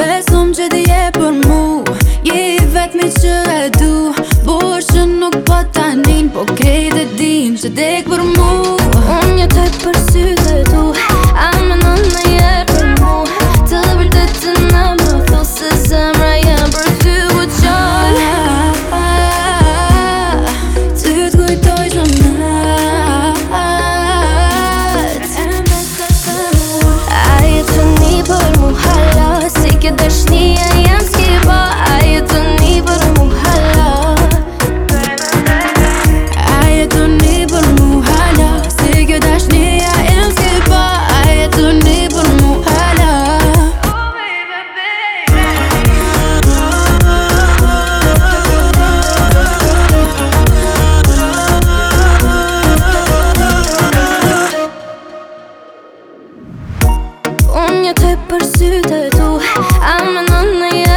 Besum që dhe je për mu Je i vetëmi që e du Një të përsy të tu A më në nëje